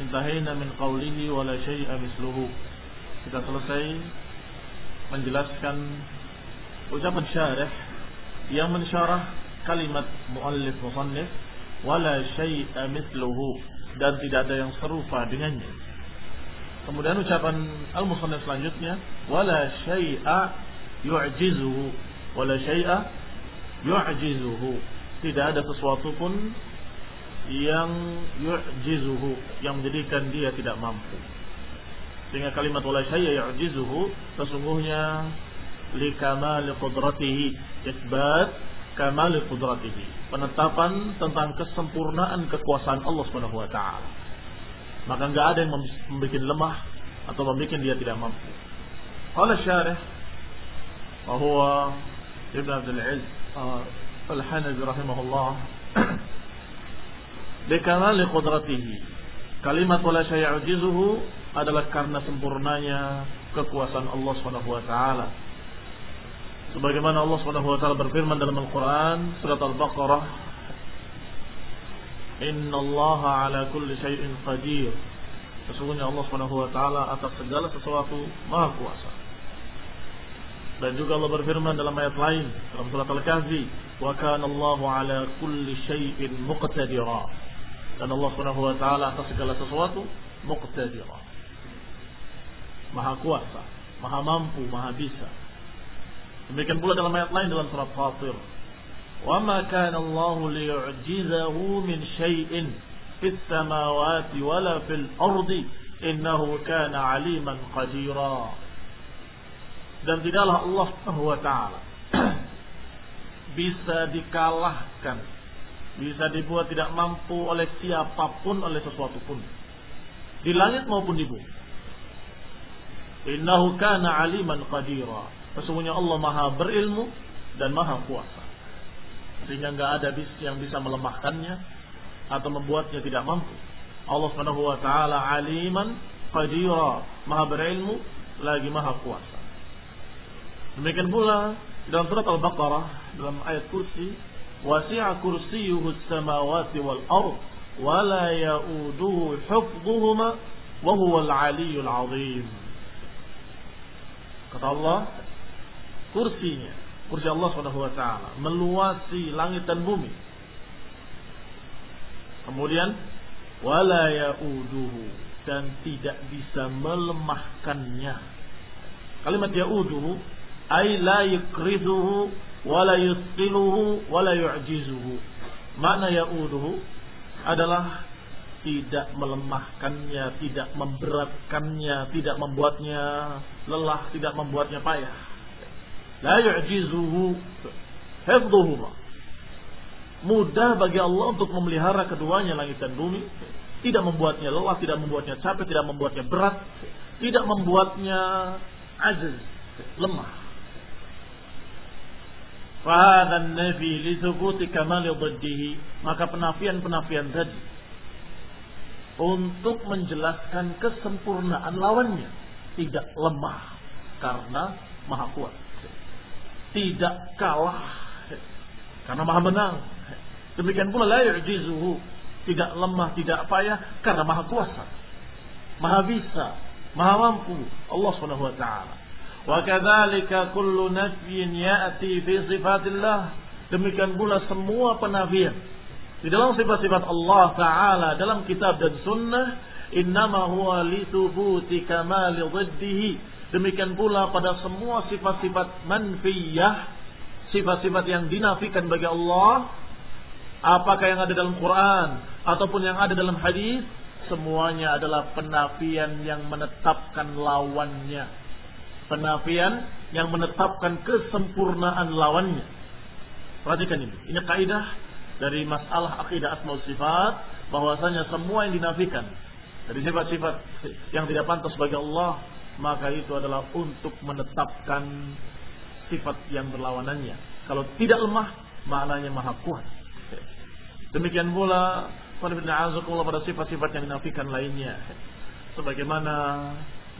Intahina min qawlihi wa la syai'a misluhu. Kita selesai menjelaskan ucapan syarih yang mensyarah kalimat muallif musannif wa la syai'a misluhu dan tidak ada yang serupa dengannya. Kemudian ucapan al-musannif selanjutnya wala syai'a yu'jizuhu wala syai'a yu'jizuhu. Tidak ada sesuatu pun yang yu'jizuhu yang menjadikan dia tidak mampu. Sehingga kalimat wala syai'a yu'jizuhu sesungguhnya li kamali qudratihi isbat kamali qudratihi penetapan tentang kesempurnaan kekuasaan Allah Subhanahu wa taala. Maka enggak ada yang membuat lemah atau membuat dia tidak mampu. Qala syarih wa huwa Ibn Abdul Aziz Al-Hanafi rahimahullah Bikamali qudratihi. Kalimat wala syai'ujizuhu adalah karena sempurnanya kekuasaan Allah Subhanahu wa taala. Sebagaimana Allah Subhanahu wa taala berfirman dalam Al-Qur'an surat Al-Baqarah, "Inna Allah 'ala kulli syai'in qadir." Sesungguhnya Allah Subhanahu wa taala atas segala sesuatu Maha Kuasa. Dan juga Allah berfirman dalam ayat lain dalam surat Al-Kahfi, "Wa kana Allahu 'ala kulli syai'in muqtadira." Dan Allah Subhanahu wa taala atas segala sesuatu muqtadira. Maha kuasa, maha mampu, maha bisa. Demikian pula dalam ayat lain dalam surat Fatir. "Wa ma kana Allahu liyu'jizahu min syai'in fis samawati wala fil ardi innahu kana 'aliman qadira." Dan tidaklah Allah Subhanahu wa taala bisa dikalahkan bisa dibuat tidak mampu oleh siapa pun oleh sesuatu pun. Di langit maupun di bumi. Innahu kana aliman qadira. Sesungguhnya Allah maha berilmu dan maha kuasa. Sehingga nggak ada yang bisa melemahkannya atau membuatnya tidak mampu. Allah Subhanahu wa taala aliman qadira. Maha berilmu lagi maha kuasa. Demikian pula dalam surat Al-Baqarah dalam ayat kursi wal ard wa la ya'uduhu hifdhuhuma wa huwa al-'aliyyul 'azim kata Allah kursinya kursi Allah Subhanahu wa taala meluasi langit dan bumi. Kemudian wala yauduhu dan tidak bisa melemahkannya. Kalimat yauduhu ay la yukriduhu wala yusqiluhu wala yu'jizuhu. Makna yauduhu adalah tidak melemahkannya, tidak memberatkannya, tidak membuatnya lelah, tidak membuatnya payah. La yu'jizuhu hifdhuhuma. Mudah bagi Allah untuk memelihara keduanya langit dan bumi, tidak membuatnya lelah, tidak membuatnya capek, tidak membuatnya berat, tidak membuatnya aziz, lemah. Fahadhan nabi li thubuti kamali Maka penafian-penafian tadi untuk menjelaskan kesempurnaan lawannya. Tidak lemah karena maha kuat. Tidak kalah karena maha menang. Demikian pula la yu'jizuhu. Tidak lemah, tidak payah karena maha kuasa. Maha bisa, maha mampu. Allah Subhanahu wa taala. Wa kadzalika kullu nafyin ya'ti fi sifatillah. Demikian pula semua penafian. Di dalam sifat-sifat Allah Ta'ala dalam kitab dan sunnah innama huwa li thubuti kamali dhiddihi demikian pula pada semua sifat-sifat manfiyah sifat-sifat yang dinafikan bagi Allah apakah yang ada dalam Quran ataupun yang ada dalam hadis semuanya adalah penafian yang menetapkan lawannya penafian yang menetapkan kesempurnaan lawannya perhatikan ini ini kaidah dari masalah akidah asma sifat bahwasanya semua yang dinafikan dari sifat-sifat yang tidak pantas bagi Allah maka itu adalah untuk menetapkan sifat yang berlawanannya. Kalau tidak lemah maknanya maha kuat. Demikian pula pada sifat-sifat yang dinafikan lainnya. Sebagaimana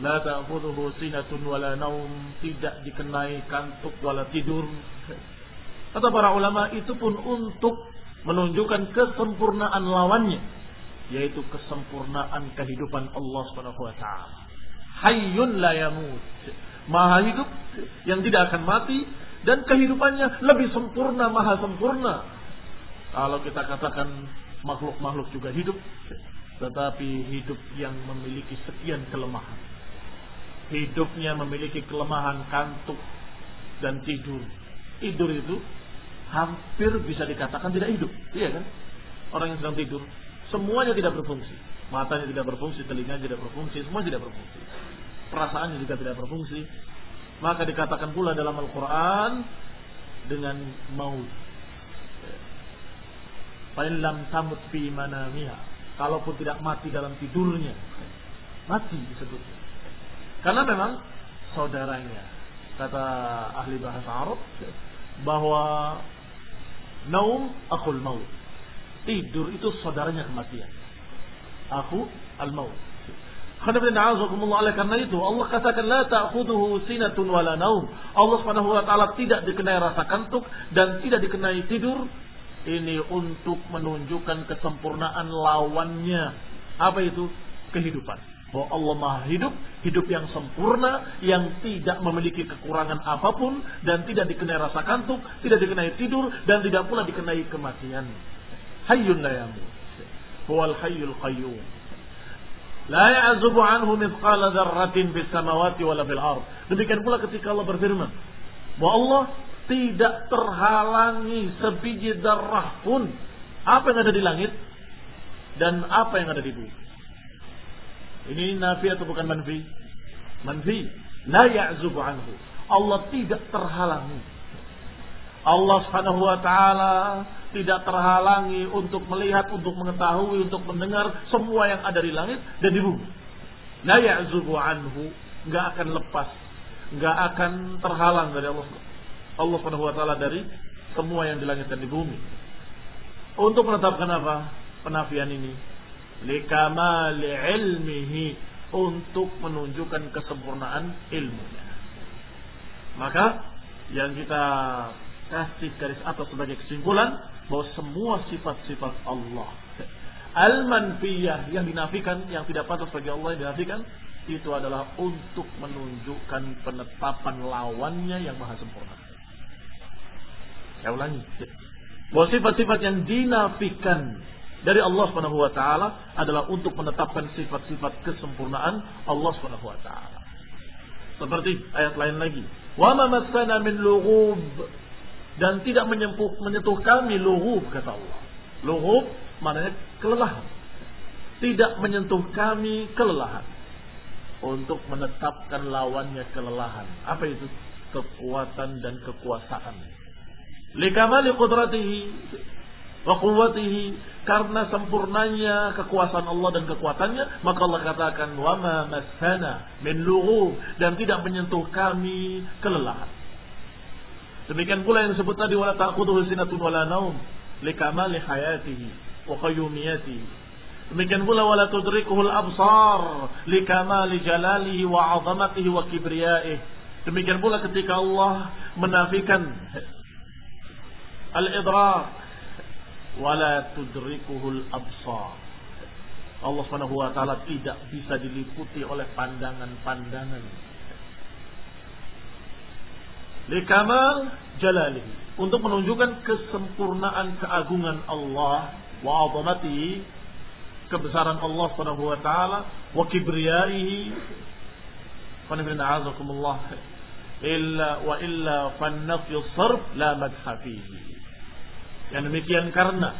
la ta'khudhuhu sinatun wala naum tidak dikenai kantuk wala tidur. Kata para ulama itu pun untuk menunjukkan kesempurnaan lawannya yaitu kesempurnaan kehidupan Allah Subhanahu wa taala. Hayyun la yamut. Maha hidup yang tidak akan mati dan kehidupannya lebih sempurna, maha sempurna. Kalau kita katakan makhluk-makhluk juga hidup, tetapi hidup yang memiliki sekian kelemahan. Hidupnya memiliki kelemahan kantuk dan tidur. Tidur itu hampir bisa dikatakan tidak hidup. Iya kan? Orang yang sedang tidur. Semuanya tidak berfungsi. Matanya tidak berfungsi, telinganya tidak berfungsi, semua tidak berfungsi. Perasaannya juga tidak berfungsi. Maka dikatakan pula dalam Al-Quran dengan maut. Fa'ilam tamut fi manamiha. Kalaupun tidak mati dalam tidurnya. Mati disebutnya. Karena memang saudaranya. Kata ahli bahasa Arab bahwa Naum akhul maut. Tidur itu saudaranya kematian. Aku al-maut. Oleh karena itu Allah katakan la ta'khudhuhu sinatun wala naum. Allah Subhanahu wa taala tidak dikenai rasa kantuk dan tidak dikenai tidur. Ini untuk menunjukkan kesempurnaan lawannya. Apa itu? Kehidupan bahwa Allah Maha hidup, hidup yang sempurna, yang tidak memiliki kekurangan apa pun dan tidak dikenai rasa kantuk, tidak dikenai tidur dan tidak pula dikenai kematian. Hayyun la yamut. Huwal hayyul qayyum. La ya'zubu anhu mithqala dzarratin fis samawati wala fil ard. Demikian pula ketika Allah berfirman bahwa Allah tidak terhalangi sebiji darah pun apa yang ada di langit dan apa yang ada di bumi. Ini nafi atau bukan manfi? Manfi. La ya'zubu anhu. Allah tidak terhalangi. Allah subhanahu wa ta'ala tidak terhalangi untuk melihat, untuk mengetahui, untuk mendengar semua yang ada di langit dan di bumi. La ya'zubu anhu. Nggak akan lepas. Nggak akan terhalang dari Allah. Allah subhanahu wa ta'ala dari semua yang di langit dan di bumi. Untuk menetapkan apa? Penafian ini likamali ilmihi untuk menunjukkan kesempurnaan ilmunya. Maka yang kita kasih garis atas sebagai kesimpulan bahwa semua sifat-sifat Allah al-manfiyah yang dinafikan yang tidak pantas bagi Allah yang dinafikan itu adalah untuk menunjukkan penetapan lawannya yang maha sempurna. Saya ulangi. Bahwa sifat-sifat yang dinafikan dari Allah Subhanahu wa taala adalah untuk menetapkan sifat-sifat kesempurnaan Allah Subhanahu wa taala. Seperti ayat lain lagi, "Wa ma min lughub" dan tidak menyentuh, menyentuh kami lughub kata Allah. Lughub maknanya kelelahan. Tidak menyentuh kami kelelahan. Untuk menetapkan lawannya kelelahan. Apa itu? Kekuatan dan kekuasaan. Likamali qudratihi wa quwwatihi. Karena sempurnanya kekuasaan Allah dan kekuatannya maka Allah katakan wa ma massana min lughub. Dan tidak menyentuh kami kelelahan. Demikian pula yang disebut tadi wala ta'khudhuhu sinatun wala naum likamali hayatihi wa qayyumiyatihi. Demikian pula wala tudrikuhul absar likamali jalalihi wa 'azamatihi wa kibriyaihi. Demikian pula ketika Allah menafikan al-idrak wala tudrikuhul absar. Allah Subhanahu wa taala tidak bisa diliputi oleh pandangan-pandangan. Likamal jalali untuk menunjukkan kesempurnaan keagungan Allah wa azamati kebesaran Allah Subhanahu wa taala wa kibriyaihi illa wa illa fan nafyu sarf la madha fihi yang demikian karena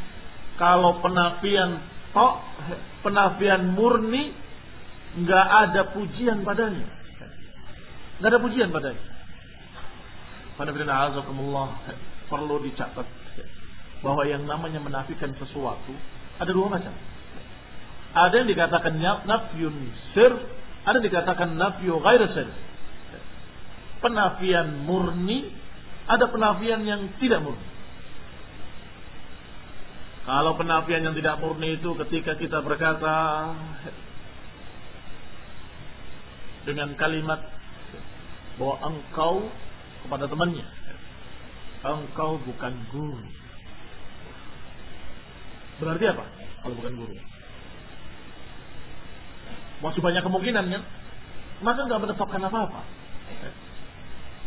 kalau penafian tok, penafian murni, nggak ada pujian padanya. Nggak ada pujian padanya. Azakumullah perlu dicatat bahwa yang namanya menafikan sesuatu ada dua macam. Ada yang dikatakan nafyun sir, ada yang dikatakan nafyu ghair sir. Penafian murni, ada penafian yang tidak murni. Kalau penafian yang tidak murni itu ketika kita berkata dengan kalimat bahwa engkau kepada temannya, engkau bukan guru. Berarti apa? Kalau bukan guru. Masih banyak kemungkinan kan? Maka nggak menetapkan apa-apa.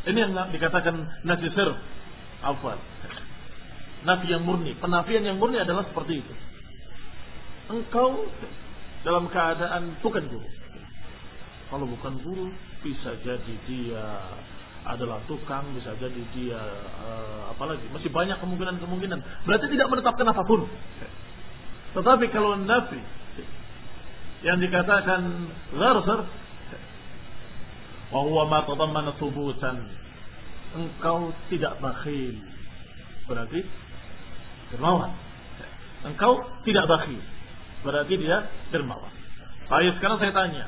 Ini yang dikatakan nasisir. Afwan nafi yang murni. Penafian yang murni adalah seperti itu. Engkau dalam keadaan bukan guru. Kalau bukan guru, bisa jadi dia adalah tukang, bisa jadi dia uh, apalagi masih banyak kemungkinan-kemungkinan. Berarti tidak menetapkan apa pun. Tetapi kalau nafi yang dikatakan gharsar wa huwa ma tadammana thubutan engkau tidak bakhil berarti dermawan. Engkau tidak bakhil. Berarti dia dermawan. Baik, sekarang saya tanya.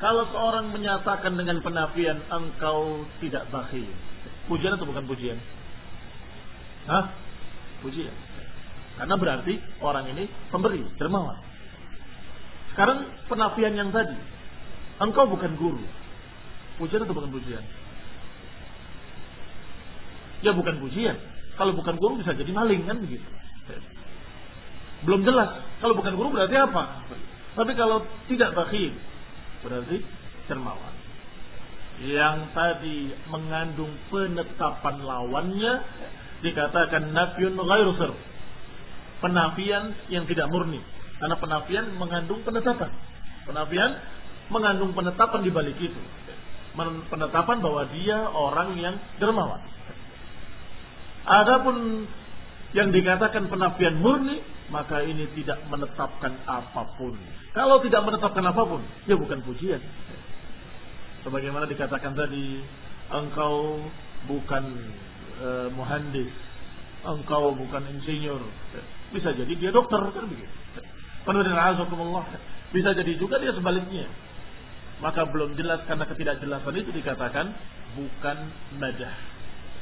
Kalau seorang menyatakan dengan penafian engkau tidak bakhil. Pujian atau bukan pujian? Hah? Pujian. Karena berarti orang ini pemberi, dermawan. Sekarang penafian yang tadi. Engkau bukan guru. Pujian atau bukan pujian? Ya bukan pujian. Kalau bukan guru bisa jadi maling kan begitu. Belum jelas. Kalau bukan guru berarti apa? Tapi kalau tidak bakhil berarti cermawan. Yang tadi mengandung penetapan lawannya dikatakan nafyun ghairu. Penafian yang tidak murni. Karena penafian mengandung penetapan. Penafian mengandung penetapan di balik itu. Penetapan bahwa dia orang yang dermawan. Adapun yang dikatakan penafian murni, maka ini tidak menetapkan apa pun. Kalau tidak menetapkan apa pun, ya bukan pujian. Sebagaimana dikatakan tadi, engkau bukan e, muhandis, engkau bukan insinyur. Bisa jadi dia dokter kan begitu. Penuh dengan azakumullah. Bisa jadi juga dia sebaliknya. Maka belum jelas karena ketidakjelasan itu dikatakan bukan madah.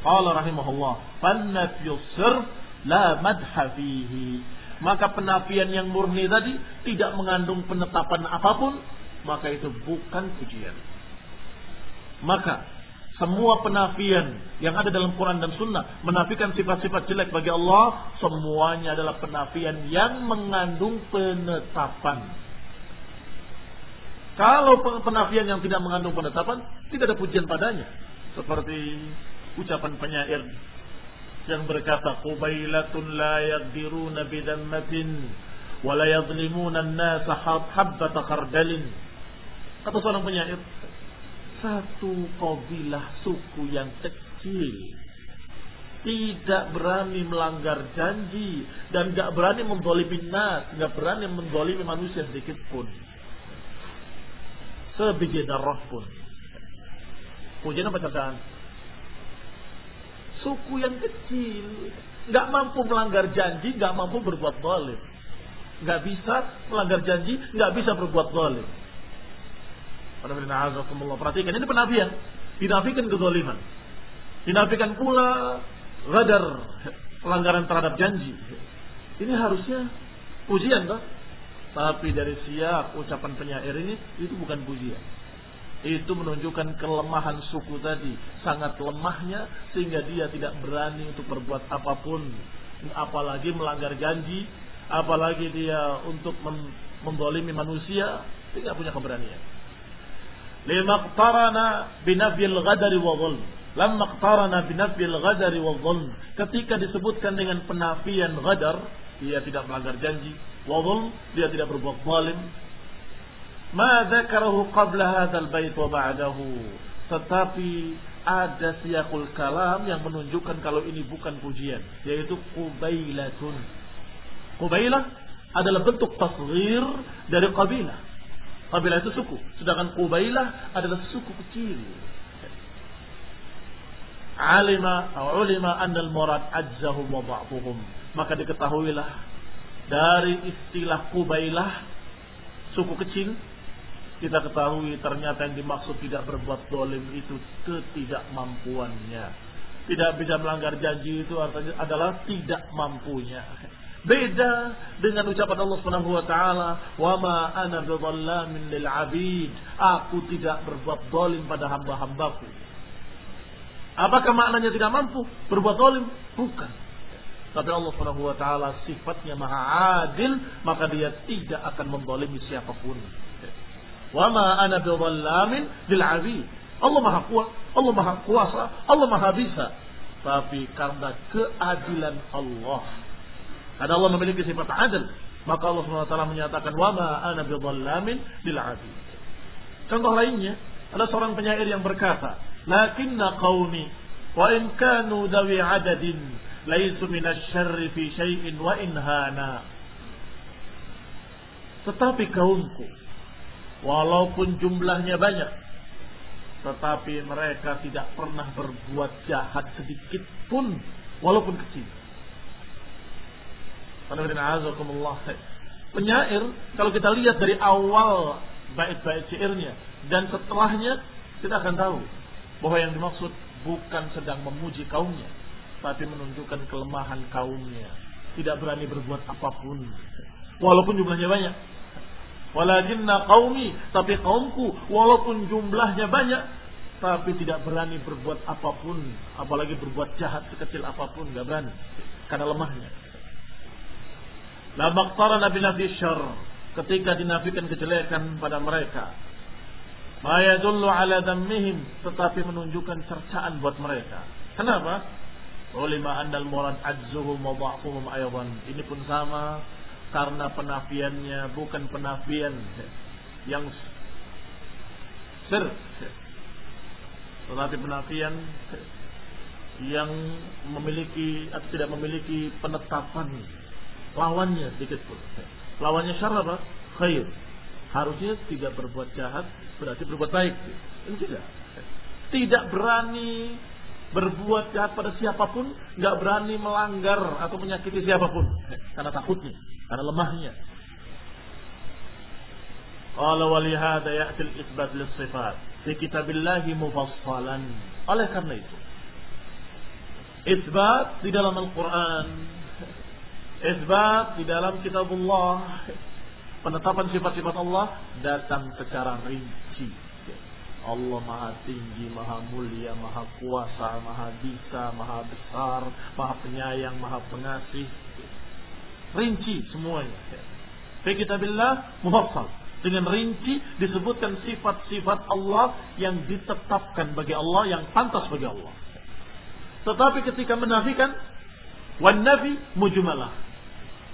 Qala rahimahullah, "Fannafyu sirf la madha fihi. Maka penafian yang murni tadi tidak mengandung penetapan apa pun, maka itu bukan pujian. Maka semua penafian yang ada dalam Quran dan Sunnah menafikan sifat-sifat jelek bagi Allah, semuanya adalah penafian yang mengandung penetapan. Kalau penafian yang tidak mengandung penetapan, tidak ada pujian padanya. Seperti ucapan penyair yang berkata qubailatun la yaqdiruna bidammatin wa la yadhlimuna an-nasa habbata khardalin kata seorang penyair satu kabilah suku yang kecil tidak berani melanggar janji dan gak berani mendolimi nas, gak berani mendolimi manusia sedikit pun. Sebiji darah pun. Pujian apa catatan? Suku yang kecil, gak mampu melanggar janji, gak mampu berbuat zalim. Gak bisa melanggar janji, gak bisa berbuat zalim. Perhatikan ini penafian. Dinafikan kezaliman. Dinafikan pula radar pelanggaran terhadap janji. Ini harusnya pujian toh. Tapi dari siap ucapan penyair ini itu bukan pujian. Itu menunjukkan kelemahan suku tadi, sangat lemahnya sehingga dia tidak berani untuk berbuat apa pun, apalagi melanggar janji, apalagi dia untuk membolimi manusia, tidak punya keberanian. Lima qtarana binafil ghadari wa dhulm Lamma qtarana binafil ghadari wa dhulm. Ketika disebutkan dengan penafian ghadar, dia tidak melanggar janji. Wa dhulm, dia tidak berbuat zalim. Ma dzakarahu qabla hadzal bait. Tetapi ada siyakul kalam yang menunjukkan kalau ini bukan pujian, yaitu qubailatun. Qubailah adalah bentuk tasghir dari qabilah. Qabilah itu suku, sedangkan Qubailah adalah suku kecil alima atau ulima annal murad ajzahum wa ba'dhum maka diketahuilah dari istilah kubailah suku kecil kita ketahui ternyata yang dimaksud tidak berbuat dolim itu ketidakmampuannya tidak bisa melanggar janji itu artinya adalah tidak mampunya beda dengan ucapan Allah Subhanahu wa taala wa ma ana bidhallamin lil abid aku tidak berbuat dolim pada hamba-hambaku Apakah maknanya tidak mampu berbuat zalim? Bukan. Tapi Allah Subhanahu wa taala sifatnya maha adil, maka dia tidak akan menzalimi siapa pun. Wa ma ana bidhallamin lil 'abid. Allah maha kuat, Allah maha kuasa, Allah maha bisa. Tapi karena keadilan Allah. Karena Allah memiliki sifat adil, maka Allah taala menyatakan wa ma ana bidhallamin lil 'abid. Contoh lainnya, ada seorang penyair yang berkata, lakinna qaumi wa in kanu dawi adadin laisu minasyarri fi syai'in wa in hana tetapi kaumku walaupun jumlahnya banyak tetapi mereka tidak pernah berbuat jahat sedikit pun walaupun kecil Penyair kalau kita lihat dari awal bait-bait syairnya dan setelahnya kita akan tahu bahwa yang dimaksud bukan sedang memuji kaumnya, tapi menunjukkan kelemahan kaumnya. Tidak berani berbuat apa pun. Walaupun jumlahnya banyak. Walakinna qaumi, tapi kaumku walaupun jumlahnya banyak, tapi tidak berani berbuat apa pun, apalagi berbuat jahat sekecil apa pun, gak berani karena lemahnya. La maqtara nabi nabi syar ketika dinafikan kejelekan pada mereka, Ma yadullu ala dammihim tetapi menunjukkan cercaan buat mereka. Kenapa? Ulima andal murad ajzuhum wa aydan. Ini pun sama karena penafiannya bukan penafian yang sir tetapi penafian yang memiliki atau tidak memiliki penetapan lawannya sedikit pun. Lawannya syar apa? Khair. Harusnya tidak berbuat jahat, berarti berbuat baik. Ini tidak. Tidak berani berbuat jahat pada siapa pun, nggak berani melanggar atau menyakiti siapa pun karena takutnya, karena lemahnya. Qala walihada ya'ti al-isbat lis-sifat fi kitabillahi mufassalan. Oleh karena itu, isbat di dalam Al-Qur'an, isbat di dalam kitabullah penetapan sifat-sifat Allah datang secara rinci. Allah maha tinggi, maha mulia, maha kuasa, maha bisa, maha besar, maha penyayang, maha pengasih. Rinci semuanya. Fi kitabillah mufassal. Dengan rinci disebutkan sifat-sifat Allah yang ditetapkan bagi Allah, yang pantas bagi Allah. Tetapi ketika menafikan, Wan nafi mujmalah.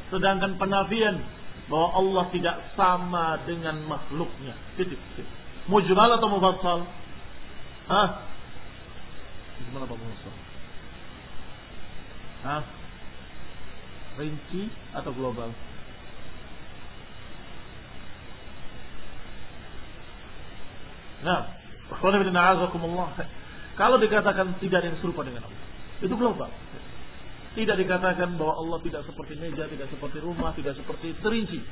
Sedangkan penafian bahwa Allah tidak sama dengan makhluknya. Titik. Mujmal atau mufassal? Hah? Gimana Pak Muhammad? Hah? Rinci atau global? Nah, kalau dikatakan tidak ada yang serupa dengan Allah, itu global. Tidak dikatakan bahwa Allah tidak seperti meja, tidak seperti rumah, tidak seperti terinci.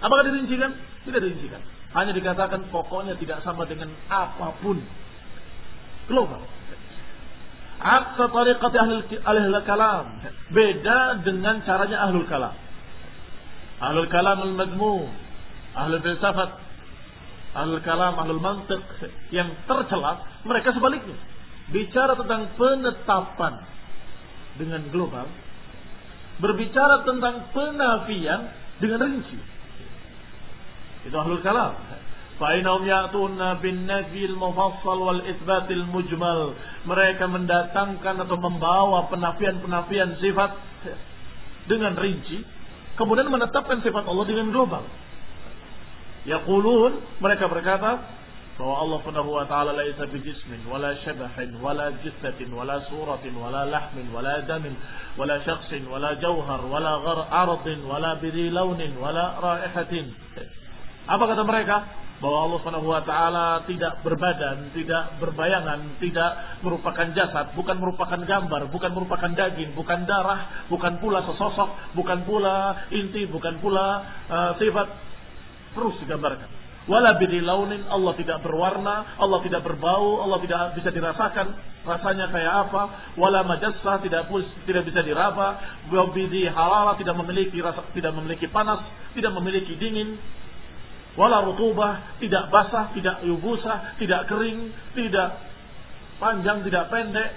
Apakah dirincikan? Tidak dirincikan. Hanya dikatakan pokoknya tidak sama dengan apa pun. Global. Aksa tariqati ahli kalam. Beda dengan caranya ahlul kalam. Ahlul kalam al-madmu. Ahlul filsafat. Ahlul kalam, ahlul mantiq. Yang tercela. Mereka sebaliknya. Bicara tentang penetapan dengan global, berbicara tentang penafian dengan rinci. Itu ahlul kalam. Fa'inahum ya'tuna bin nafil mufassal wal isbatil mujmal. Mereka mendatangkan atau membawa penafian-penafian sifat dengan rinci. Kemudian menetapkan sifat Allah dengan global. Yaqulun, mereka berkata, bahwa Allah Subhanahu wa taala laisa bijismin wala shabahin wala jissatin wala suratin wala lahmin wala damin wala syakhsin wala jauhar wala ghar ardin wala bidhi launin wala raihatin. Apa kata mereka? Bahwa Allah Subhanahu wa taala tidak berbadan, tidak berbayangan, tidak merupakan jasad, bukan merupakan gambar, bukan merupakan daging, bukan darah, bukan pula sesosok, bukan pula inti, bukan pula uh, sifat terus digambarkan Wala launin Allah tidak berwarna, Allah tidak berbau, Allah tidak bisa dirasakan rasanya kayak apa. Wala majassah tidak tidak bisa diraba. Wabidi halala tidak memiliki rasa, tidak memiliki panas, tidak memiliki dingin. Wala rutubah tidak basah, tidak yubusah, tidak kering, tidak panjang, tidak pendek,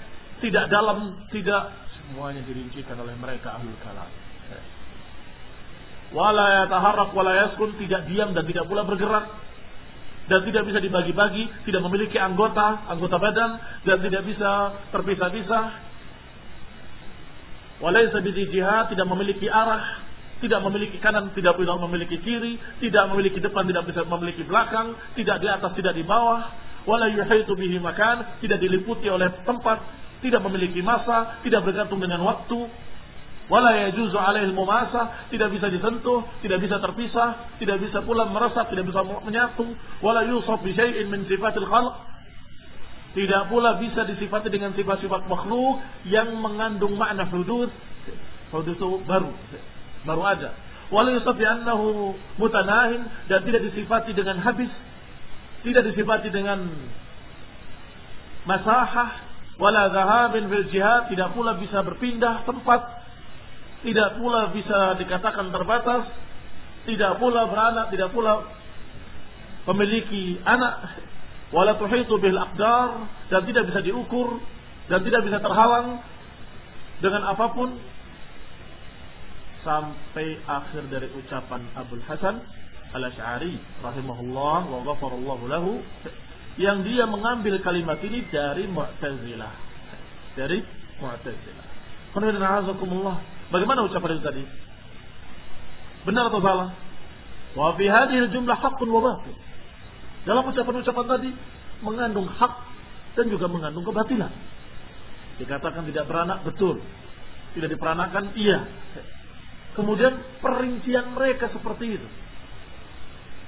tidak dalam, tidak semuanya dirincikan oleh mereka ahlul kalam. Wala yataharrak wala yaskun tidak diam dan tidak pula bergerak. Dan tidak bisa dibagi-bagi, tidak memiliki anggota, anggota badan dan tidak bisa terpisah-pisah. Walaysa jihad tidak memiliki arah, tidak memiliki kanan, tidak memiliki kiri, tidak memiliki depan, tidak bisa memiliki belakang, tidak di atas, tidak di bawah. Wala yuhaitu bihi makan, tidak diliputi oleh tempat, tidak memiliki masa, tidak bergantung dengan waktu, Wala yajuzu alaihi mumasa, tidak bisa disentuh, tidak bisa terpisah, tidak bisa pula meresap, tidak bisa menyatu. Wala yusaf bi syai'in min sifatil khalq. Tidak pula bisa disifati dengan sifat-sifat makhluk yang mengandung makna hudud. Hudud itu baru, baru ada. Wala yusaf bi annahu mutanahin dan tidak disifati dengan habis, tidak disifati dengan masahah, wala zahabin fil jihad, tidak pula bisa berpindah tempat tidak pula bisa dikatakan terbatas, tidak pula beranak, tidak pula memiliki anak, wala tuhitu bil aqdar dan tidak bisa diukur dan tidak bisa terhalang dengan apa pun sampai akhir dari ucapan Abdul Hasan Al-Asy'ari rahimahullah wa ghafarallahu lahu yang dia mengambil kalimat ini dari Mu'tazilah. Dari Mu'tazilah. Bagaimana ucapan itu tadi? Benar atau salah? Wa fi hadhihi jumlah haqqun wa batil. Dalam ucapan-ucapan tadi mengandung hak dan juga mengandung kebatilan. Dikatakan tidak beranak betul. Tidak diperanakan iya. Kemudian perincian mereka seperti itu.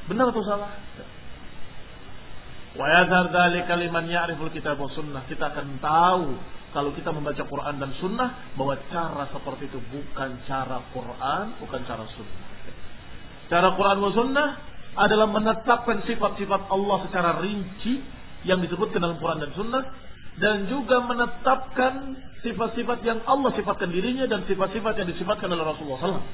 Benar atau salah? Wa yadhar dzalika liman ya'riful kitab wa sunnah. Kita akan tahu kalau kita membaca Quran dan Sunnah bahwa cara seperti itu bukan cara Quran, bukan cara Sunnah. Cara Quran dan Sunnah adalah menetapkan sifat-sifat Allah secara rinci yang disebutkan dalam Quran dan Sunnah dan juga menetapkan sifat-sifat yang Allah sifatkan dirinya dan sifat-sifat yang disifatkan oleh Rasulullah SAW.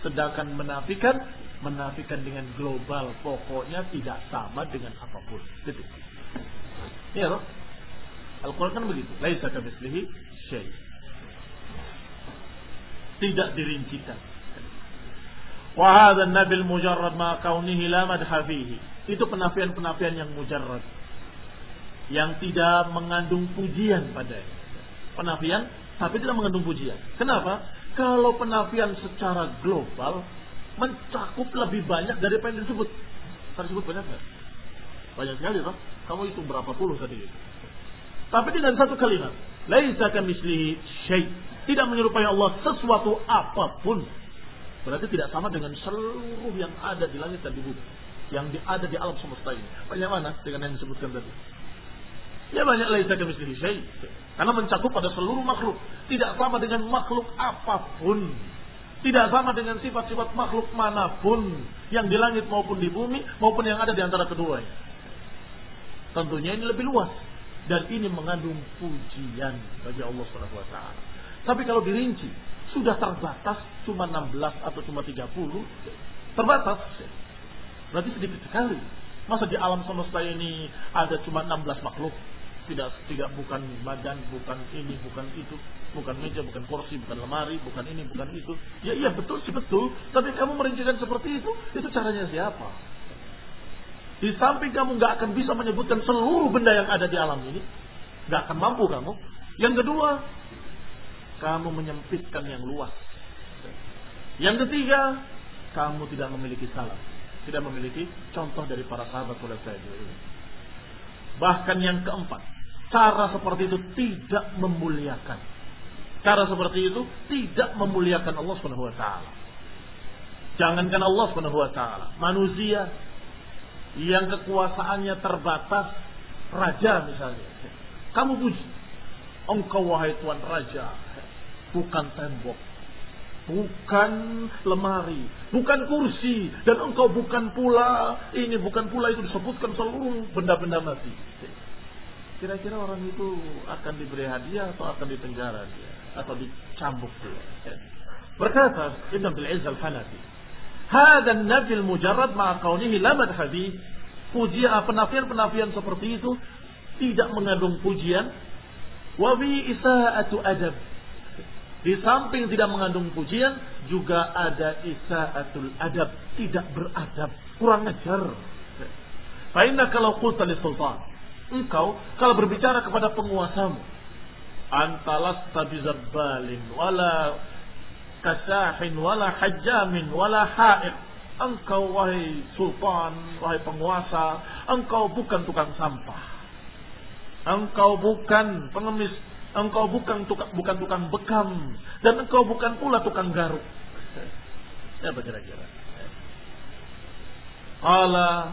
Sedangkan menafikan, menafikan dengan global, pokoknya tidak sama dengan apa pun. Gitu. Ya, loh. Al-Quran kan begitu. Laisa kamitslihi syai. Tidak dirincikan. Wa hadha an-nabil mujarrad ma kaunihi la madha. Itu penafian-penafian yang mujarrad. Yang tidak mengandung pujian padanya. Penafian tapi tidak mengandung pujian. Kenapa? Kalau penafian secara global mencakup lebih banyak dari apa yang disebut. Tadi disebut banyak nggak? Banyak sekali, toh. Kamu hitung berapa puluh tadi? Tapi dengan satu kalimat, laisa kamislihi syai. Tidak menyerupai Allah sesuatu apa pun. Berarti tidak sama dengan seluruh yang ada di langit dan di bumi. Yang ada di alam semesta ini. Banyak mana dengan yang disebutkan tadi? Ya banyak laisa kamislihi syai. Karena mencakup pada seluruh makhluk. Tidak sama dengan makhluk apa pun. Tidak sama dengan sifat-sifat makhluk mana pun. Yang di langit maupun di bumi. Maupun yang ada di antara keduanya. Tentunya ini lebih luas. Dan ini mengandung pujian bagi Allah SWT. Tapi kalau dirinci. Sudah terbatas cuma 16 atau cuma 30. Terbatas. Berarti sedikit sekali. Masa di alam semesta ini ada cuma 16 makhluk tidak tidak bukan badan, bukan ini, bukan itu, bukan meja, bukan kursi, bukan lemari, bukan ini, bukan itu. Ya iya betul sih betul, tapi kamu merincikan seperti itu, itu caranya siapa? Di samping kamu nggak akan bisa menyebutkan seluruh benda yang ada di alam ini, nggak akan mampu kamu. Yang kedua, kamu menyempitkan yang luas. Yang ketiga, kamu tidak memiliki salah, tidak memiliki contoh dari para sahabat oleh saya Bahkan yang keempat, Cara seperti itu tidak memuliakan. Cara seperti itu tidak memuliakan Allah Subhanahu wa taala. Jangankan Allah Subhanahu wa taala, manusia yang kekuasaannya terbatas, raja misalnya. Kamu puji, engkau wahai tuan raja, bukan tembok, bukan lemari, bukan kursi, dan engkau bukan pula ini, bukan pula itu disebutkan seluruh benda-benda mati. Kira-kira orang itu akan diberi hadiah atau akan dipenjara dia atau dicambuk dia. Berkata Ibn Abdul Aziz Al-Hanafi, "Hada an-nafi al-mujarrad ma'a kaunihi la madhhabi." Pujian penafian-penafian seperti itu tidak mengandung pujian wa bi isa'atu adab. Di samping tidak mengandung pujian juga ada isa'atul adab, tidak beradab, kurang ajar. Fa inna kalau qulta sultan engkau kalau berbicara kepada penguasamu antalasta bizabbalin wala kasahin wala hajjamin wala haid engkau wahai sultan wahai penguasa engkau bukan tukang sampah engkau bukan pengemis engkau bukan tukang bukan tukang bekam dan engkau bukan pula tukang garuk ya kira-kira Allah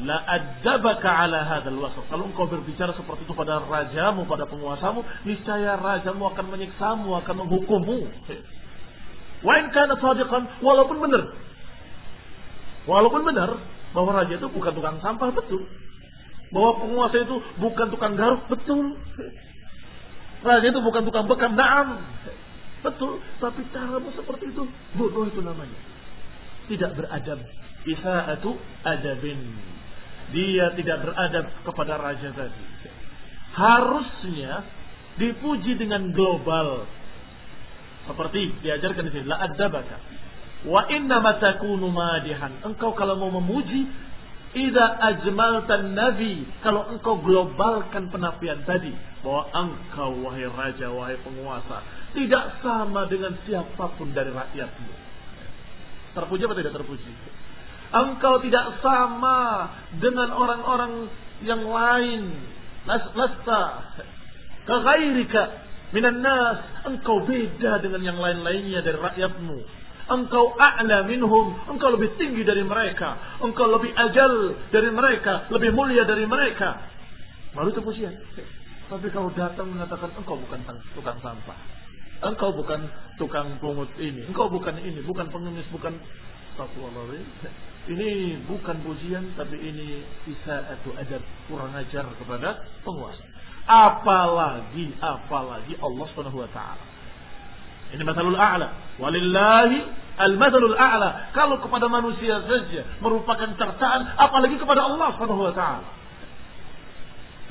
la adabaka ala hadzal wasf. Kalau engkau berbicara seperti itu pada rajamu, pada penguasamu, niscaya rajamu akan menyiksamu, akan menghukummu. Wa in kana sadiqan, walaupun benar. Walaupun benar bahwa raja itu bukan tukang sampah, betul. Bahwa penguasa itu bukan tukang garuk, betul. Raja itu bukan tukang bekam, naam. Betul, tapi caramu seperti itu, bodoh itu namanya. Tidak beradab. Isa'atu adabin dia tidak beradab kepada raja tadi. Harusnya dipuji dengan global. Seperti diajarkan di sini, la adabaka. Wa inna matakunu madihan. Engkau kalau mau memuji, Ida ajmaltan nabi. Kalau engkau globalkan penafian tadi. Bahwa engkau wahai raja, wahai penguasa. Tidak sama dengan siapa pun dari rakyatmu. Terpuji apa tidak terpuji? Engkau tidak sama dengan orang-orang yang lain. Lasta kaghairika minan nas. Engkau beda dengan yang lain-lainnya dari rakyatmu. Engkau a'la minhum. Engkau lebih tinggi dari mereka. Engkau lebih ajal dari mereka. Lebih mulia dari mereka. Lalu itu pujian. Tapi kalau datang mengatakan engkau bukan tukang sampah. Engkau bukan tukang pungut ini. Engkau bukan ini. Bukan pengemis. Bukan Astagfirullahaladzim. Ini bukan pujian tapi ini bisa atau adab kurang ajar kepada penguasa. Apalagi apalagi Allah Subhanahu wa taala. Ini masalul a'la. Walillahi al-masalul a'la. Kalau kepada manusia saja merupakan cercaan, apalagi kepada Allah Subhanahu wa taala.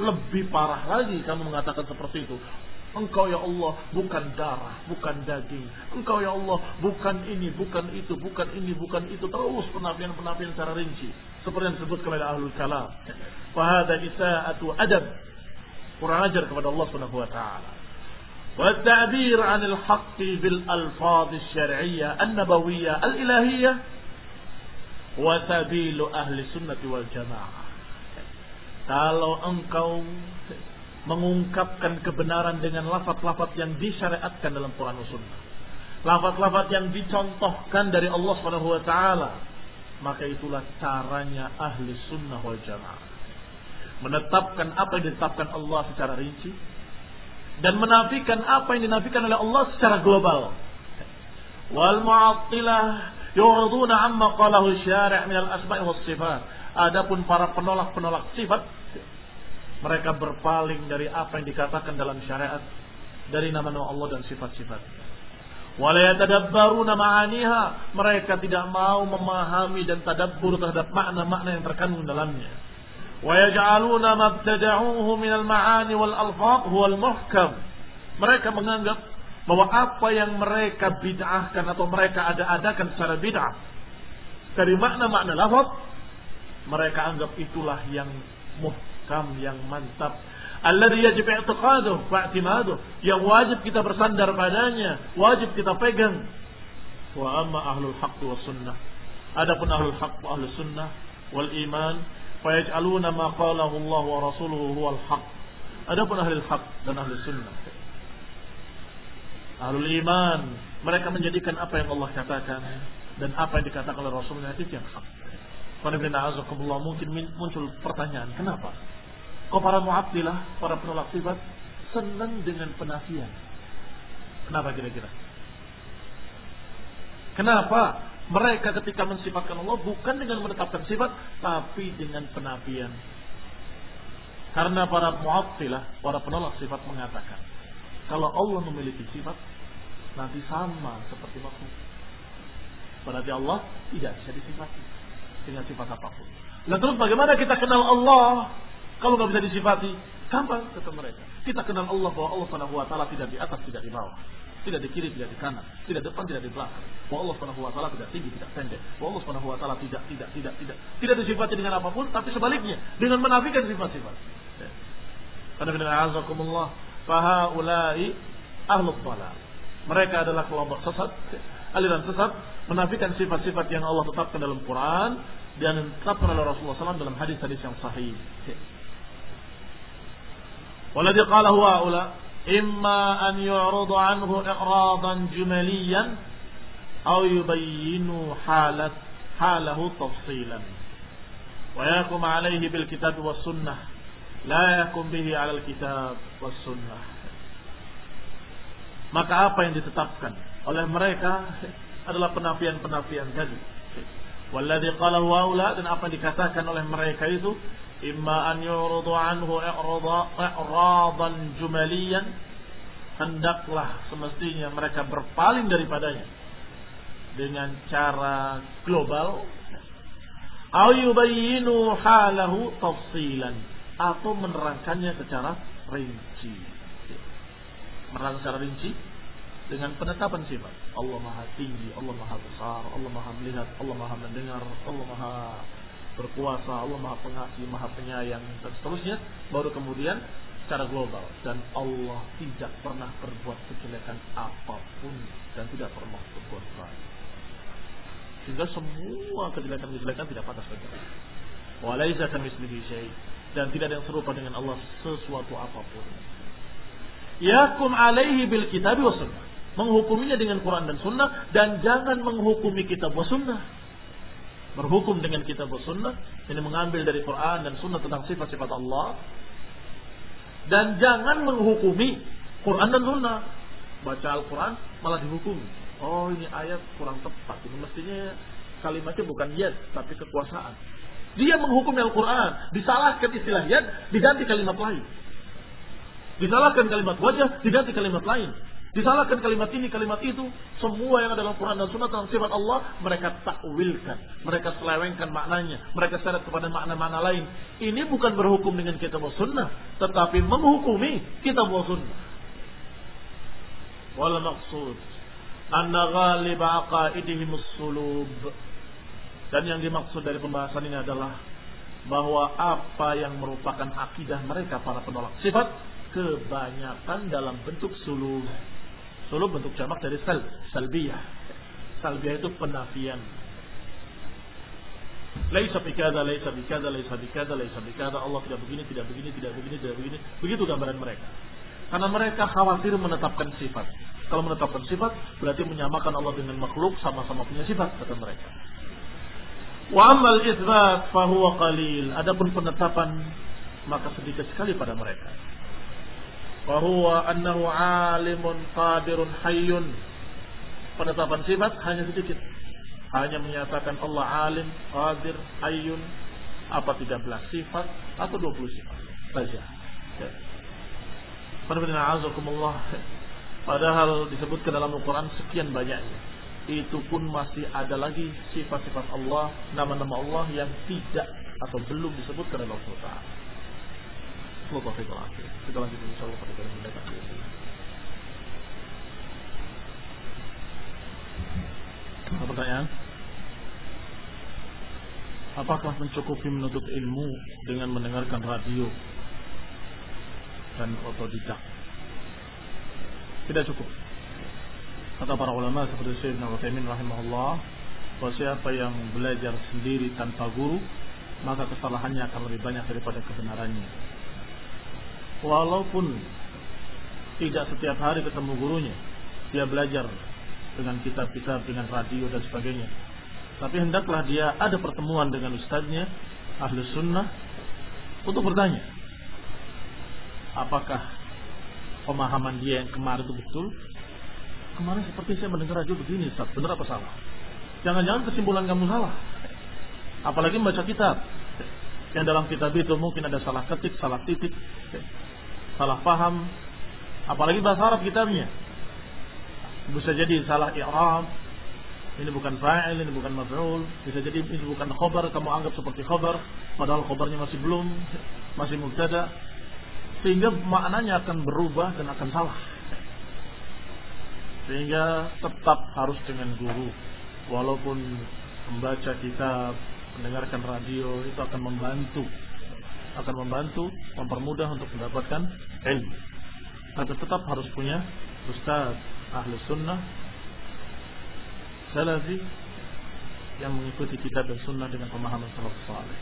Lebih parah lagi kamu mengatakan seperti itu. Engkau ya Allah bukan darah, bukan daging. Engkau ya Allah bukan ini, bukan itu, bukan ini, bukan itu. Terus penafian-penafian secara rinci. Seperti yang disebut oleh ahlul kalam. Fahada isa'atu adab. Kurang ajar kepada Allah subhanahu wa ta'ala. والتعبير عن الحق بالألفاظ الشرعية النبوية الإلهية وسبيل أهل السنة والجماعة kalau engkau mengungkapkan kebenaran dengan lafaz-lafaz yang disyariatkan dalam Quran dan Sunnah lafaz-lafaz yang dicontohkan dari Allah Subhanahu wa taala maka itulah caranya ahli sunnah wal jamaah menetapkan apa yang ditetapkan Allah secara rinci dan menafikan apa yang dinafikan oleh Allah secara global wal mu'attilah yuriduna amma qalahu syari' min al-asma'i was sifat adapun para penolak-penolak sifat mereka berpaling dari apa yang dikatakan dalam syariat dari nama-nama Allah dan sifat-sifatnya Walayatadabbaruna ma'aniha. Mereka tidak mau memahami dan tadabbur terhadap makna-makna yang terkandung dalamnya. Yaj'aluna mabtada'uhu minal ma'ani wal alfaq huwal muhkam. Mereka menganggap bahwa apa yang mereka bid'ahkan atau mereka ada-adakan secara bid'ah dari makna-makna lafaz mereka anggap itulah yang muhkam yang mantap. Alladhi yajib i'tiqaduh wa i'timaduh. Yang wajib kita bersandar padanya wajib kita pegang. Wa amma ahlul haqq was sunnah. Adapun ahlul haqq ahlus sunnah wal iman fayaj'aluna ma qalahu Allah wa rasuluhu huwal haqq adapun ahlul haqq dan ahlus sunnah ahlul iman mereka menjadikan apa yang Allah katakan dan apa yang dikatakan oleh Rasulnya itu yang hak. Mungkin muncul pertanyaan, kenapa? Kok para mu'abdilah, para penolak sifat senang dengan penafian? Kenapa kira-kira? Kenapa mereka ketika mensifatkan Allah bukan dengan menetapkan sifat tapi dengan penafian? Karena para mu'abdilah, para penolak sifat mengatakan kalau Allah memiliki sifat nanti sama seperti makhluk. Berarti Allah tidak bisa disifati dengan sifat apa pun. Lalu terus bagaimana kita kenal Allah? Kalau nggak bisa disifati, gampang kata mereka. Kita kenal Allah bahwa Allah Subhanahu wa taala tidak di atas, tidak di bawah. Tidak di kiri, tidak di kanan. Tidak depan, tidak di belakang. Wa Allah subhanahu wa ta'ala tidak tinggi, tidak pendek. Wa Allah subhanahu wa ta'ala tidak, tidak, tidak, tidak. Tidak disifati dengan apa pun, tapi sebaliknya. Dengan menafikan sifat-sifat. Ya. Karena bin a'azakumullah. Fahaulai ahlul talal. Mereka adalah kelompok sesat. Aliran sesat. Menafikan sifat-sifat yang Allah tetapkan dalam Quran. Dan tetapkan oleh Rasulullah SAW dalam hadis-hadis yang sahih. Ya. Waladhi qala huwa إما أن يعرض عنه إعراضا جمليا أو يبين حالة حاله تفصيلا ويقوم عليه بالكتاب والسنة لا يقوم به على الكتاب والسنة maka apa yang ditetapkan oleh mereka adalah penafian-penafian tadi. Walladzi qala haula dan apa yang dikatakan oleh mereka itu imma an yurdu anhu i'radan jumaliyan. Hendaklah semestinya mereka berpaling daripadanya. Dengan cara global. Au yubayyinu halahu tafsilan. Atau menerangkannya secara rinci. Menerangkan secara rinci dengan penetapan sifat. Allah maha tinggi, Allah maha besar, Allah maha melihat, Allah maha mendengar, Allah maha berkuasa, Allah maha pengasih, maha penyayang, dan seterusnya. Baru kemudian secara global. Dan Allah tidak pernah berbuat kejelekan apa pun dan tidak pernah berbuat baik. Sehingga semua kejelekan-kejelekan tidak pantas bagi Allah. Walaysa kamitslihi dan tidak ada yang serupa dengan Allah sesuatu apa pun. Yakum alaihi bil kitab wa sunnah. Menghukuminya dengan Quran dan sunnah dan jangan menghukumi kitab wa sunnah berhukum dengan kitab sunnah ini mengambil dari Quran dan sunnah tentang sifat-sifat Allah. Dan jangan menghukumi Quran dan sunnah. Baca Al-Quran malah dihukumi oh ini ayat kurang tepat. Ini mestinya kalimatnya bukan yad tapi kekuasaan. Dia menghukumi Al-Quran disalahkan istilah yad diganti kalimat lain. Disalahkan kalimat wajah diganti kalimat lain Disalahkan kalimat ini, kalimat itu. Semua yang ada dalam Quran dan Sunnah tentang sifat Allah, mereka takwilkan. Mereka selewengkan maknanya. Mereka seret kepada makna-makna lain. Ini bukan berhukum dengan kitab sunnah. Tetapi menghukumi kitab sunnah. Wala maksud. Anna ghaliba aqaidihim sulub. Dan yang dimaksud dari pembahasan ini adalah bahwa apa yang merupakan akidah mereka para penolak sifat kebanyakan dalam bentuk sulu. Sulu bentuk jamak dari sal, salbiyah. Salbiyah itu penafian. Laisa bikada, laisa bikada, laisa bikada, laisa bikada. Allah tidak begini, tidak begini, tidak begini, tidak begini. Begitu gambaran mereka. Karena mereka khawatir menetapkan sifat. Kalau menetapkan sifat, berarti menyamakan Allah dengan makhluk, sama-sama punya sifat, kata mereka. Wa amal isbat fahuwa qalil. Adapun penetapan maka sedikit sekali pada mereka. Fahuwa annahu alimun qadirun hayyun. Penetapan sifat hanya sedikit. Hanya menyatakan Allah alim, qadir, hayyun. Apa 13 sifat atau 20 sifat saja. Ya. Padahal disebutkan dalam Al-Quran sekian banyaknya itu pun masih ada lagi sifat-sifat Allah, nama-nama Allah yang tidak atau belum disebutkan dalam Al-Quran. Semoga kita lanjut insyaallah pada kali mendatang. Apa pertanyaan? Apakah mencukupi menuntut ilmu dengan mendengarkan radio dan otodidak? Tidak cukup. Kata para ulama seperti Syekh Ibn Utsaimin rahimahullah, bahwa siapa yang belajar sendiri tanpa guru, maka kesalahannya akan lebih banyak daripada kebenarannya. Walaupun tidak setiap hari ketemu gurunya, dia belajar dengan kitab-kitab, dengan radio dan sebagainya. Tapi hendaklah dia ada pertemuan dengan ustadznya, ahli sunnah, untuk bertanya, apakah pemahaman dia yang kemarin itu betul kemarin seperti saya mendengar radio begini, Ustaz. Benar apa salah? Jangan-jangan kesimpulan kamu salah. Apalagi membaca kitab. Yang dalam kitab itu mungkin ada salah ketik, salah titik, salah paham. Apalagi bahasa Arab kitabnya. Bisa jadi salah i'rab. Ini bukan fa'il, ini bukan maf'ul. Bisa jadi ini bukan khobar, kamu anggap seperti khobar. Padahal khobarnya masih belum, masih mubtada. Sehingga maknanya akan berubah dan akan salah. Sehingga tetap harus dengan guru. Walaupun membaca kitab, mendengarkan radio itu akan membantu akan membantu mempermudah untuk mendapatkan ilmu. Tapi tetap harus punya ustaz ahli sunnah salafi yang mengikuti kitab dan sunnah dengan pemahaman salaf saleh.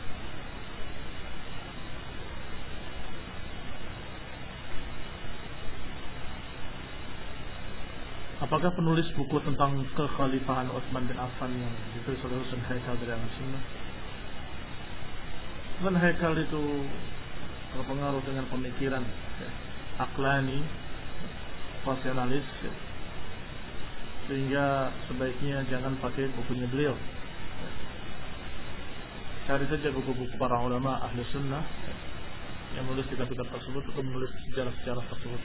Apakah penulis buku tentang kekhalifahan Utsman bin Affan yang ditulis oleh Husain Haikal dari Ahmad Husain Haikal itu terpengaruh dengan pemikiran ya, aklani, rasionalis, ya, sehingga sebaiknya jangan pakai bukunya beliau. Cari saja buku-buku para ulama ahli sunnah yang menulis kitab-kitab tersebut atau menulis sejarah-sejarah tersebut.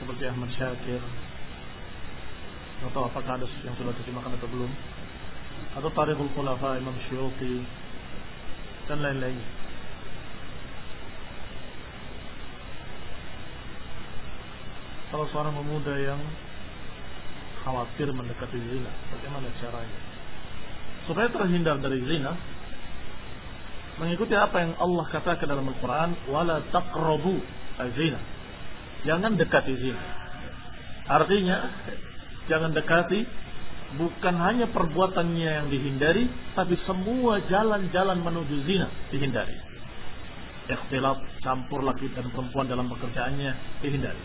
Seperti Ahmad Syakir, atau apakah ada yang sudah terjemahkan atau belum. Atau Tarikhul Khulafa Imam Syuuti dan lain-lain. Kalau seorang pemuda yang khawatir mendekati zina bagaimana caranya? Supaya terhindar dari zina mengikuti apa yang Allah katakan dalam Al-Quran wala taqrabu zina jangan dekati zina. Artinya Jangan dekati bukan hanya perbuatannya yang dihindari, tapi semua jalan-jalan menuju zina dihindari. Ikhtilaf campur laki dan perempuan dalam pekerjaannya dihindari.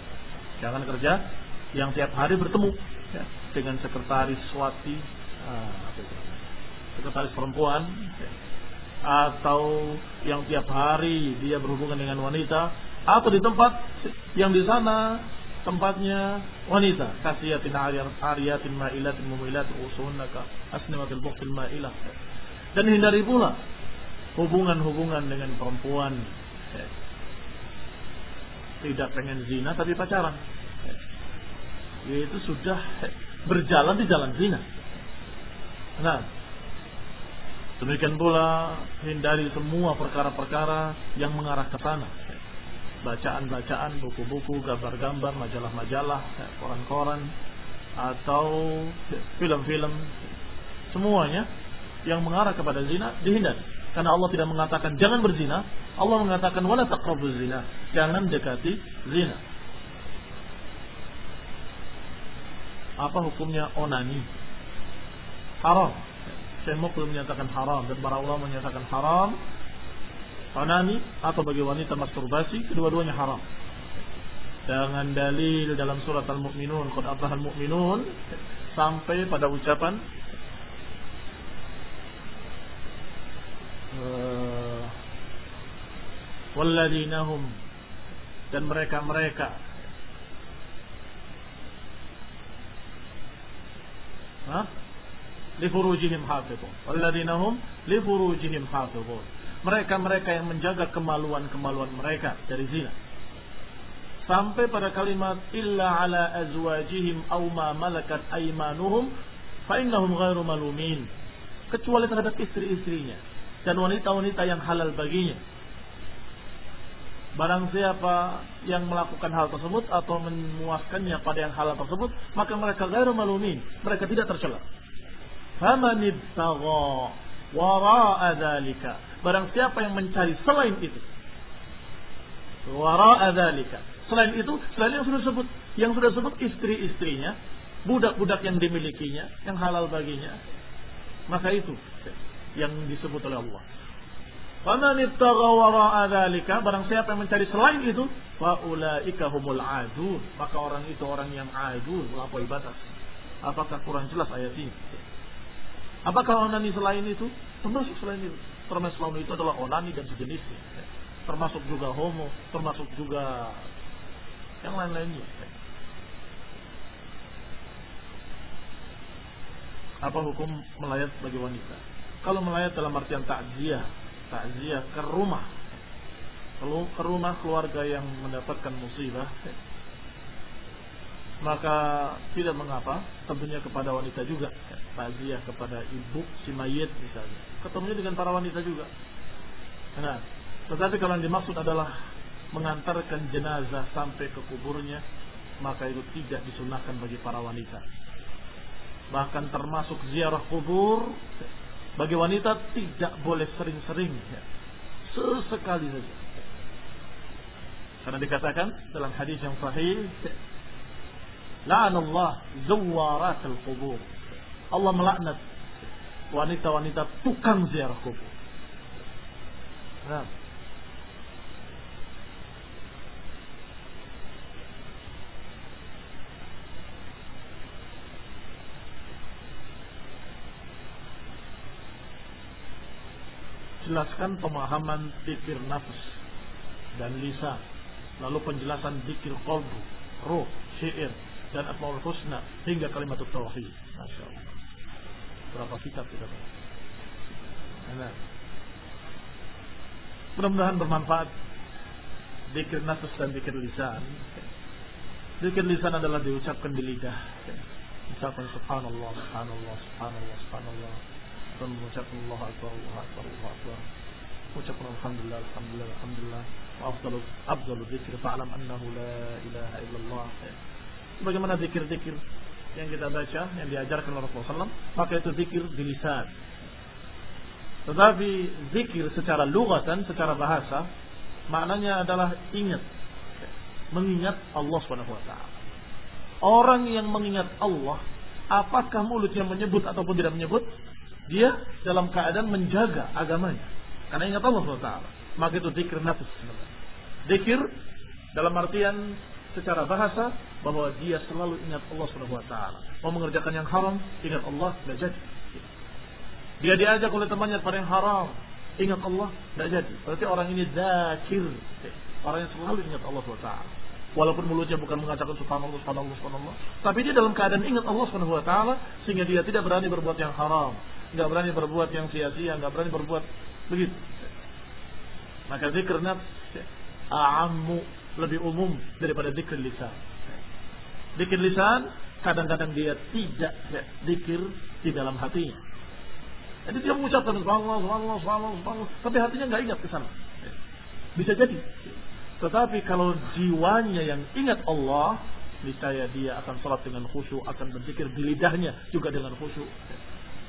Jangan kerja yang tiap hari bertemu ya, dengan sekretaris swati, ah, sekretaris perempuan, ya, atau yang tiap hari dia berhubungan dengan wanita, atau di tempat yang di sana tempatnya wanita. Kasiyatin ariyatin ma'ilatin mumilatin usunnaka asnimatil buqtil ma'ilah. Dan hindari pula hubungan-hubungan dengan perempuan. Tidak pengen zina tapi pacaran. Yaitu sudah berjalan di jalan zina. Nah demikian pula hindari semua perkara-perkara yang mengarah ke sana bacaan-bacaan, buku-buku, gambar-gambar, majalah-majalah, koran-koran, atau film-film, semuanya yang mengarah kepada zina dihindari. Karena Allah tidak mengatakan jangan berzina, Allah mengatakan wala taqrabuz zina, jangan dekati zina. Apa hukumnya onani? Haram. Syekh Mukbil menyatakan haram dan para ulama menyatakan haram. Onani atau bagi wanita masturbasi kedua-duanya haram. Dengan dalil dalam surat Al-Mu'minun, Qad al Mu'minun sampai pada ucapan uh, walladinahum dan mereka-mereka Hah? li furujihim hafizun walladinahum li furujihim hafizun mereka-mereka yang menjaga kemaluan-kemaluan mereka dari zina sampai pada kalimat illa ala azwajihim aw ma malakat aymanuhum fa innahum ghairu malumin kecuali terhadap istri-istrinya dan wanita-wanita yang halal baginya. Barang siapa yang melakukan hal tersebut atau memuaskannya pada yang halal tersebut, maka mereka gairu malumin, mereka tidak tercela. Faman ibtagha wara'a dzalika. Barang siapa yang mencari selain itu. Wara'a dzalika. Selain itu, selain yang sudah sebut, yang sudah sebut istri-istrinya, budak-budak yang dimilikinya, yang halal baginya, maka itu yang disebut oleh Allah. Barang siapa yang mencari selain itu, humul adun. Maka orang itu orang yang adun, melampaui batas. Apakah kurang jelas ayat ini? Apakah onani selain itu? Termasuk selain itu. Termasuk selain itu adalah onani dan sejenisnya. Termasuk juga homo, termasuk juga yang lain-lainnya. Apa hukum melayat bagi wanita? Kalau melayat dalam artian takziah, takziah ke rumah, ke rumah keluarga yang mendapatkan musibah, maka tidak mengapa, tentunya kepada wanita juga, takziah kepada ibu si mayit misalnya, ketemunya dengan para wanita juga. Nah, tetapi kalau yang dimaksud adalah mengantarkan jenazah sampai ke kuburnya, maka itu tidak disunahkan bagi para wanita. Bahkan termasuk ziarah kubur bagi wanita tidak boleh sering-sering. Ya. Sesekali saja. Karena dikatakan dalam hadis yang sahih, La'anallah zawarat al-qubur. Allah melaknat wanita-wanita tukang ziarah kubur. Nah, jelaskan pemahaman dikir nafas dan lisan lalu penjelasan dikir kolbu roh syair dan asmaul husna hingga kalimat tauhid masya Allah berapa kitab kita nah. mudah-mudahan bermanfaat dikir nafas dan dikir lisan dikir lisan adalah diucapkan di lidah ucapan subhanallah subhanallah subhanallah subhanallah dan mengucapkan Allah Akbar, Allah Akbar, Allah Akbar. Mengucapkan Alhamdulillah, Alhamdulillah, Alhamdulillah. Wa afdalu, afdalu zikir fa'alam annahu la ilaha illallah. Bagaimana zikir-zikir yang kita baca, yang diajarkan oleh Rasulullah SAW, maka itu zikir di lisan. Tetapi zikir secara lugatan, secara bahasa, maknanya adalah ingat. Mengingat Allah SWT. Orang yang mengingat Allah, apakah mulutnya menyebut ataupun tidak menyebut, dia dalam keadaan menjaga agamanya. Karena ingat Allah SWT. Maka itu dikir nafis. Dikir dalam artian secara bahasa bahwa dia selalu ingat Allah SWT. Mau mengerjakan yang haram, ingat Allah, tidak jadi. Dia diajak oleh temannya pada yang haram, ingat Allah, tidak jadi. Berarti orang ini zakir. Orang yang selalu ingat Allah SWT. Walaupun mulutnya bukan mengatakan subhanallah, subhanallah, subhanallah. Tapi dia dalam keadaan ingat Allah SWT sehingga dia tidak berani berbuat yang haram nggak berani berbuat yang sia-sia, nggak berani berbuat begitu. Maka zikir nafs a'ammu lebih umum daripada zikir lisan. Zikir lisan kadang-kadang dia tidak zikir di dalam hatinya. Jadi dia mengucapkan subhanallah, subhanallah, subhanallah, subhanallah, tapi hatinya nggak ingat ke sana. Bisa jadi. Tetapi kalau jiwanya yang ingat Allah, niscaya dia akan sholat dengan khusyuk, akan berzikir di lidahnya juga dengan khusyuk.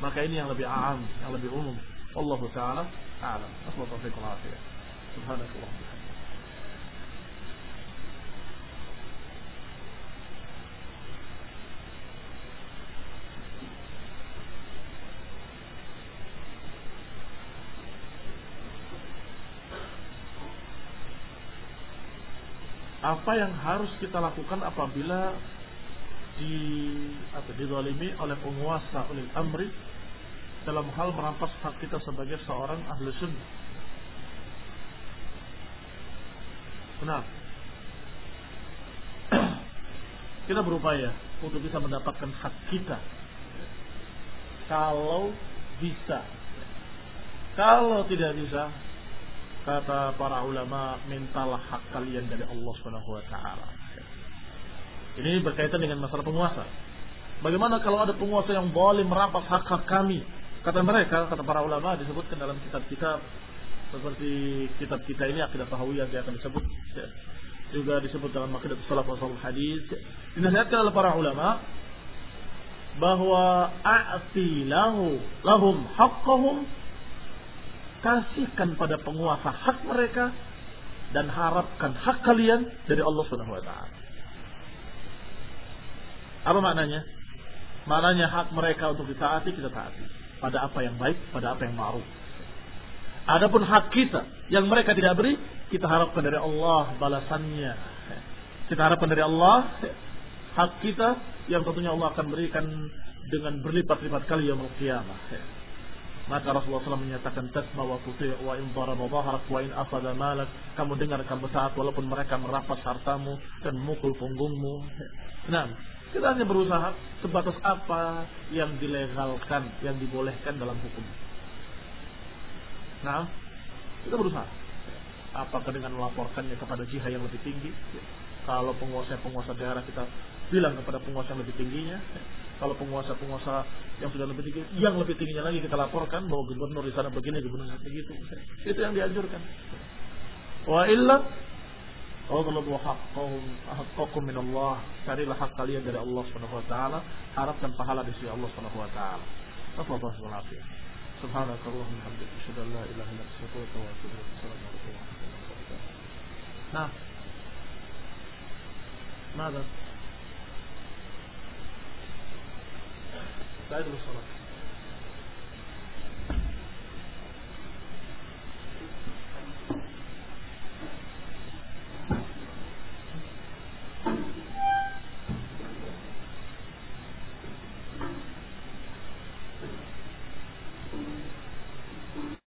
Maka ini yang lebih am, yang lebih umum. Allah Taala a'lam. Assalamualaikum Subhanakallah. Apa yang harus kita lakukan apabila di apa dizalimi oleh penguasa oleh amri dalam hal merampas hak kita sebagai seorang ahli sunnah. Benar. kita berupaya untuk bisa mendapatkan hak kita. Kalau bisa. Kalau tidak bisa, Kata para ulama, mintalah hak kalian dari Allah Subhanahu wa taala. Ini berkaitan dengan masalah penguasa. Bagaimana kalau ada penguasa yang boleh merampas hak-hak kami? Kata mereka, kata para ulama disebutkan dalam kitab-kitab seperti kitab kita ini akidah tahawiyah yang akan disebut juga disebut dalam akidah salaf hadis dinasihatkan oleh para ulama bahwa a'ti lahu lahum haqqahum kasihkan pada penguasa hak mereka dan harapkan hak kalian dari Allah Subhanahu wa taala. Apa maknanya? Maknanya hak mereka untuk ditaati kita taati pada apa yang baik, pada apa yang ma'ruf. Adapun hak kita yang mereka tidak beri, kita harapkan dari Allah balasannya. Kita harapkan dari Allah hak kita yang tentunya Allah akan berikan dengan berlipat-lipat kali yang kiamah. Maka Rasulullah SAW menyatakan tasma wa tuti' wa in dhahrak wa in afada malak. Kamu dengar kamu taat walaupun mereka merampas hartamu dan memukul punggungmu. Nah, kita hanya berusaha sebatas apa yang dilegalkan, yang dibolehkan dalam hukum. Nah, kita berusaha. Apakah dengan melaporkannya kepada jihad yang lebih tinggi? Kalau penguasa-penguasa daerah kita bilang kepada penguasa yang lebih tingginya, kalau penguasa-penguasa yang sudah lebih tinggi, yang lebih tingginya lagi kita laporkan bahwa gubernur di sana begini, gubernur begitu. Itu yang dianjurkan. Wa illa Allahu haqqahum haqqakum min Allah. Carilah hak kalian dari Allah Subhanahu wa taala, harapkan pahala di sisi Allah Subhanahu wa taala. Nasallahu wa Subhanakallah wa asyhadu an la ilaha illa anta astaghfiruka wa atubu ilaik. Warahmatullahi wabarakatuh. Nah. Mada? بعد الصلاة